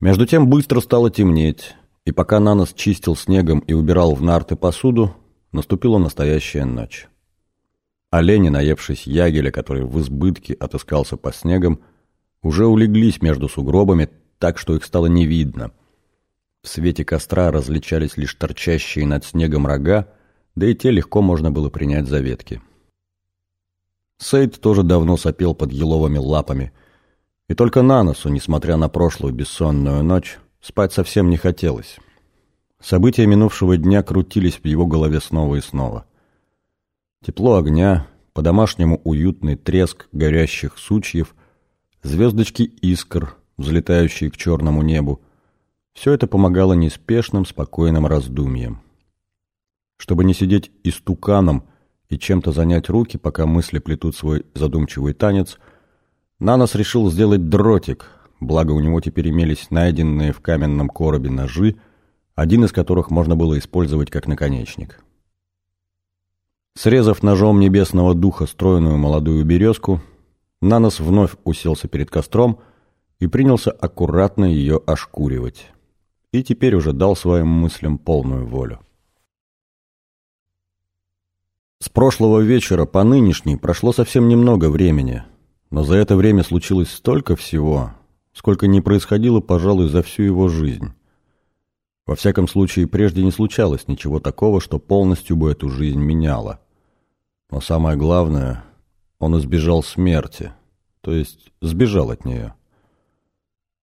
Между тем быстро стало темнеть, и пока Нанос чистил снегом и убирал в нарты посуду, наступила настоящая ночь. Олени, наевшись ягеля, который в избытке отыскался по снегам, уже улеглись между сугробами, так что их стало не видно. В свете костра различались лишь торчащие над снегом рога, да и те легко можно было принять за ветки. Сейд тоже давно сопел под еловыми лапами, и только на носу, несмотря на прошлую бессонную ночь, спать совсем не хотелось. События минувшего дня крутились в его голове снова и снова. Тепло огня, по-домашнему уютный треск горящих сучьев, звездочки искр, взлетающие к черному небу, все это помогало неспешным, спокойным раздумьям. Чтобы не сидеть истуканом и чем-то занять руки, пока мысли плетут свой задумчивый танец, Нанос решил сделать дротик, благо у него теперь имелись найденные в каменном коробе ножи, один из которых можно было использовать как наконечник. Срезав ножом небесного духа стройную молодую березку, Нанос вновь уселся перед костром и принялся аккуратно ее ошкуривать. И теперь уже дал своим мыслям полную волю. С прошлого вечера по нынешний прошло совсем немного времени, но за это время случилось столько всего, сколько не происходило, пожалуй, за всю его жизнь. Во всяком случае, прежде не случалось ничего такого, что полностью бы эту жизнь меняло. Но самое главное, он избежал смерти, то есть сбежал от нее.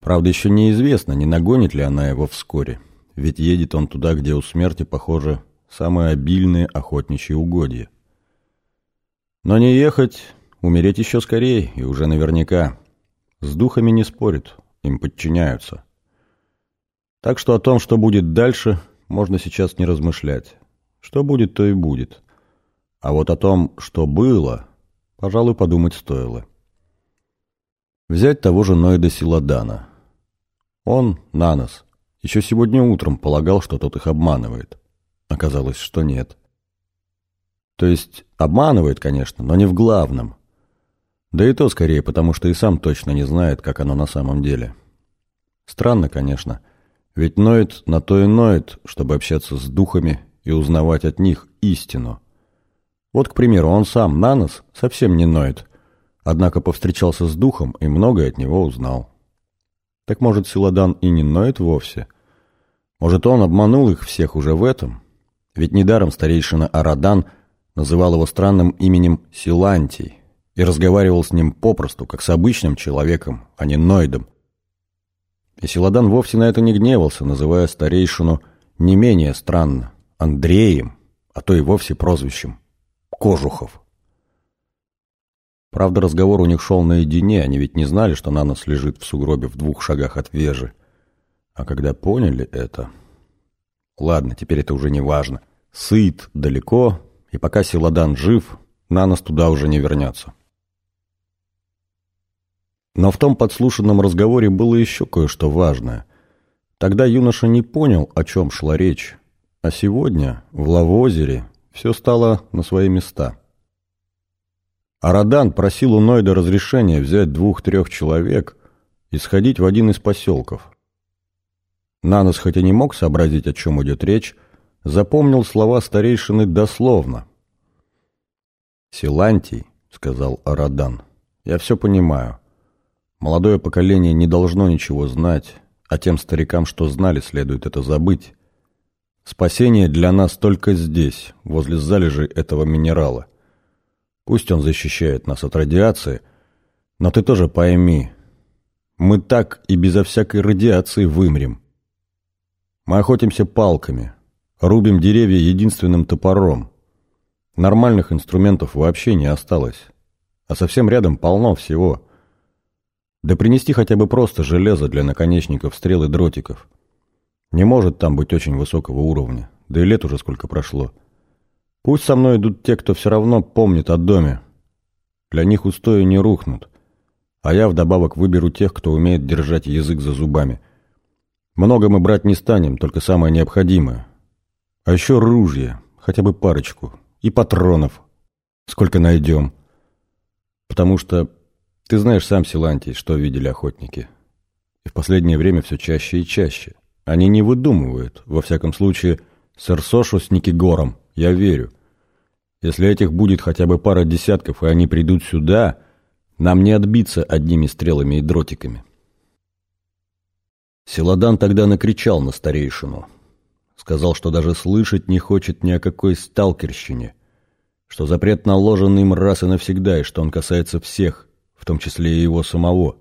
Правда, еще неизвестно, не нагонит ли она его вскоре, ведь едет он туда, где у смерти, похоже, самые обильные охотничьи угодья. Но не ехать, умереть еще скорее, и уже наверняка. С духами не спорят, им подчиняются. Так что о том, что будет дальше, можно сейчас не размышлять. Что будет, то и будет. А вот о том, что было, пожалуй, подумать стоило. Взять того же Ноида Силадана. Он, Нанос, еще сегодня утром полагал, что тот их обманывает. Оказалось, что нет. То есть обманывает, конечно, но не в главном. Да и то скорее, потому что и сам точно не знает, как оно на самом деле. Странно, конечно, ведь ноет на то и ноет, чтобы общаться с духами и узнавать от них истину. Вот, к примеру, он сам, Нанос, совсем не ноет, однако повстречался с духом и многое от него узнал. Так может, Силадан и не ноет вовсе? Может, он обманул их всех уже в этом? Ведь недаром старейшина Арадан называл его странным именем Силантий и разговаривал с ним попросту, как с обычным человеком, а не Ноидом. И Силадан вовсе на это не гневался, называя старейшину не менее странно Андреем, а то и вовсе прозвищем Кожухов. Правда, разговор у них шел наедине, они ведь не знали, что Нанос лежит в сугробе в двух шагах от вежи. А когда поняли это... Ладно, теперь это уже не важно. Сыт далеко, и пока Силадан жив, Нанос туда уже не вернется. Но в том подслушанном разговоре было еще кое-что важное. Тогда юноша не понял, о чем шла речь, а сегодня, в Лавозере, все стало на свои места. Арадан просил у Нойда разрешения взять двух-трех человек и сходить в один из поселков. Нанос хоть и не мог сообразить, о чем идет речь, запомнил слова старейшины дословно. «Силантий», — сказал Арадан, — «я все понимаю. Молодое поколение не должно ничего знать, а тем старикам, что знали, следует это забыть. Спасение для нас только здесь, возле залежи этого минерала. Пусть он защищает нас от радиации, но ты тоже пойми, мы так и безо всякой радиации вымрем. Мы охотимся палками, рубим деревья единственным топором. Нормальных инструментов вообще не осталось. А совсем рядом полно всего. Да принести хотя бы просто железо для наконечников стрел и дротиков. Не может там быть очень высокого уровня. Да и лет уже сколько прошло. Пусть со мной идут те, кто все равно помнит о доме. Для них устои не рухнут. А я вдобавок выберу тех, кто умеет держать язык за зубами – много мы брать не станем, только самое необходимое. А еще ружья, хотя бы парочку, и патронов, сколько найдем. Потому что ты знаешь сам, Силантий, что видели охотники. И в последнее время все чаще и чаще. Они не выдумывают. Во всяком случае, сэр Сошу с Никигором я верю. Если этих будет хотя бы пара десятков, и они придут сюда, нам не отбиться одними стрелами и дротиками. Селадан тогда накричал на старейшину. Сказал, что даже слышать не хочет ни о какой сталкерщине, что запрет наложен им раз и навсегда, и что он касается всех, в том числе и его самого.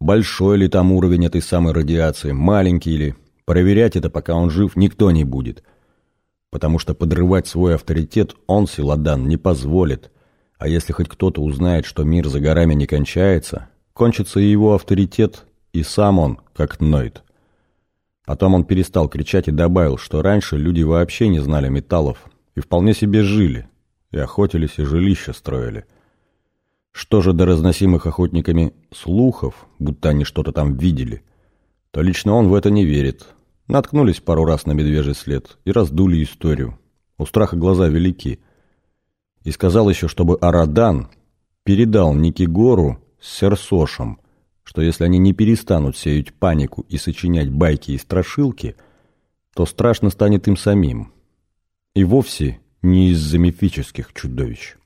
Большой ли там уровень этой самой радиации, маленький ли, проверять это, пока он жив, никто не будет – потому что подрывать свой авторитет он, Силадан, не позволит. А если хоть кто-то узнает, что мир за горами не кончается, кончится и его авторитет, и сам он, как Нойд. Потом он перестал кричать и добавил, что раньше люди вообще не знали металлов и вполне себе жили, и охотились, и жилища строили. Что же до разносимых охотниками слухов, будто они что-то там видели, то лично он в это не верит, Наткнулись пару раз на медвежий след и раздули историю. У страха глаза велики. И сказал еще, чтобы Арадан передал Никигору с Серсошем, что если они не перестанут сеять панику и сочинять байки и страшилки, то страшно станет им самим. И вовсе не из-за мифических чудовищ.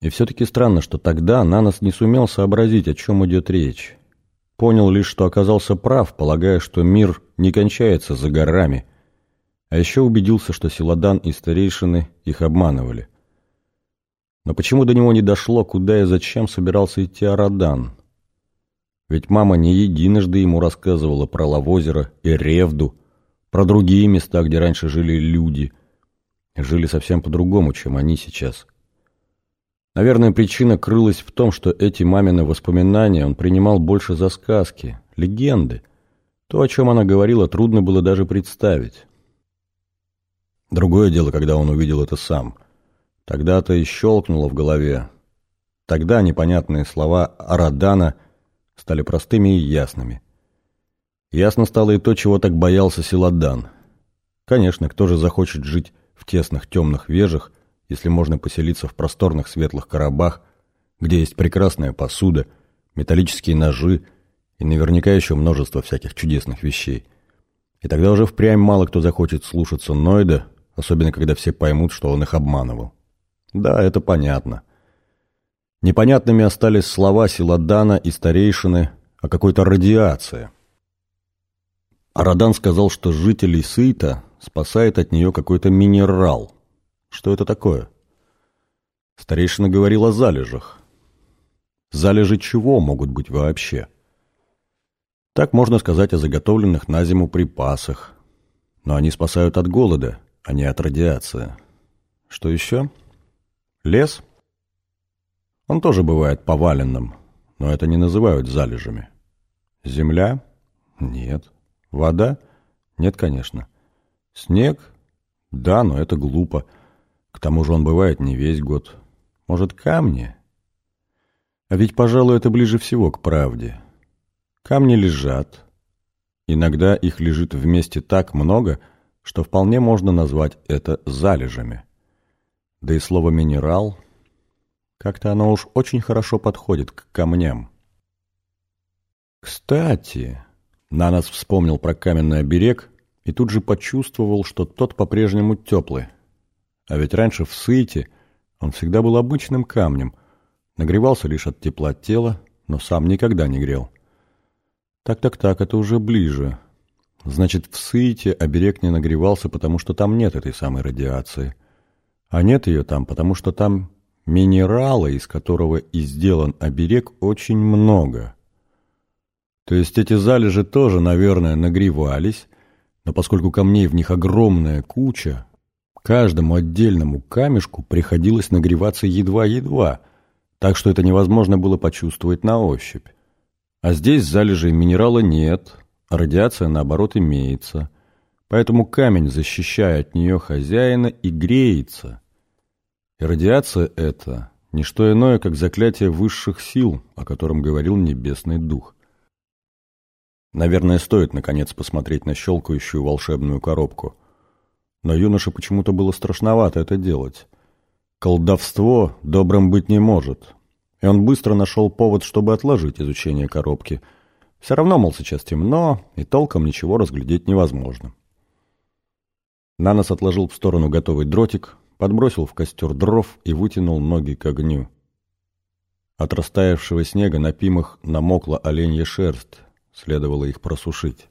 И все-таки странно, что тогда Нанос не сумел сообразить, о чем идет речь. Понял лишь, что оказался прав, полагая, что мир не кончается за горами. А еще убедился, что Силадан и старейшины их обманывали. Но почему до него не дошло, куда и зачем собирался идти Арадан? Ведь мама не единожды ему рассказывала про Лавозеро и Ревду, про другие места, где раньше жили люди. Жили совсем по-другому, чем они сейчас. — Наверное, причина крылась в том, что эти мамины воспоминания он принимал больше за сказки, легенды. То, о чем она говорила, трудно было даже представить. Другое дело, когда он увидел это сам. Тогда-то и щелкнуло в голове. Тогда непонятные слова Арадана стали простыми и ясными. Ясно стало и то, чего так боялся Силадан. Конечно, кто же захочет жить в тесных темных вежах, если можно поселиться в просторных светлых коробах, где есть прекрасная посуда, металлические ножи и наверняка еще множество всяких чудесных вещей. И тогда уже впрямь мало кто захочет слушаться Нойда, особенно когда все поймут, что он их обманывал. Да, это понятно. Непонятными остались слова Силадана и старейшины о какой-то радиации. Арадан сказал, что жителей Сыта спасает от нее какой-то минерал – что это такое? Старейшина говорил о залежах. Залежи чего могут быть вообще? Так можно сказать о заготовленных на зиму припасах. Но они спасают от голода, а не от радиации. Что еще? Лес? Он тоже бывает поваленным, но это не называют залежами. Земля? Нет. Вода? Нет, конечно. Снег? Да, но это глупо. К тому же он бывает не весь год. Может, камни? А ведь, пожалуй, это ближе всего к правде. Камни лежат. Иногда их лежит вместе так много, что вполне можно назвать это залежами. Да и слово «минерал» как-то оно уж очень хорошо подходит к камням. Кстати, Нанос вспомнил про каменный оберег и тут же почувствовал, что тот по-прежнему теплый. А ведь раньше в Сыте он всегда был обычным камнем, нагревался лишь от тепла тела, но сам никогда не грел. Так-так-так, это уже ближе. Значит, в Сыте оберег не нагревался, потому что там нет этой самой радиации. А нет ее там, потому что там минерала, из которого и сделан оберег, очень много. То есть эти залежи тоже, наверное, нагревались, но поскольку камней в них огромная куча, Каждому отдельному камешку приходилось нагреваться едва-едва, так что это невозможно было почувствовать на ощупь. А здесь залежей минерала нет, а радиация, наоборот, имеется. Поэтому камень, защищая от нее хозяина, и греется. И радиация эта – не что иное, как заклятие высших сил, о котором говорил Небесный Дух. Наверное, стоит, наконец, посмотреть на щелкающую волшебную коробку – но юноше почему-то было страшновато это делать. Колдовство добрым быть не может. и он быстро нашел повод, чтобы отложить изучение коробки. Все равно, мол, сейчас темно, и толком ничего разглядеть невозможно. Нанос отложил в сторону готовый дротик, подбросил в костер дров и вытянул ноги к огню. От растаявшего снега на пимах намокла оленья шерсть, следовало их просушить.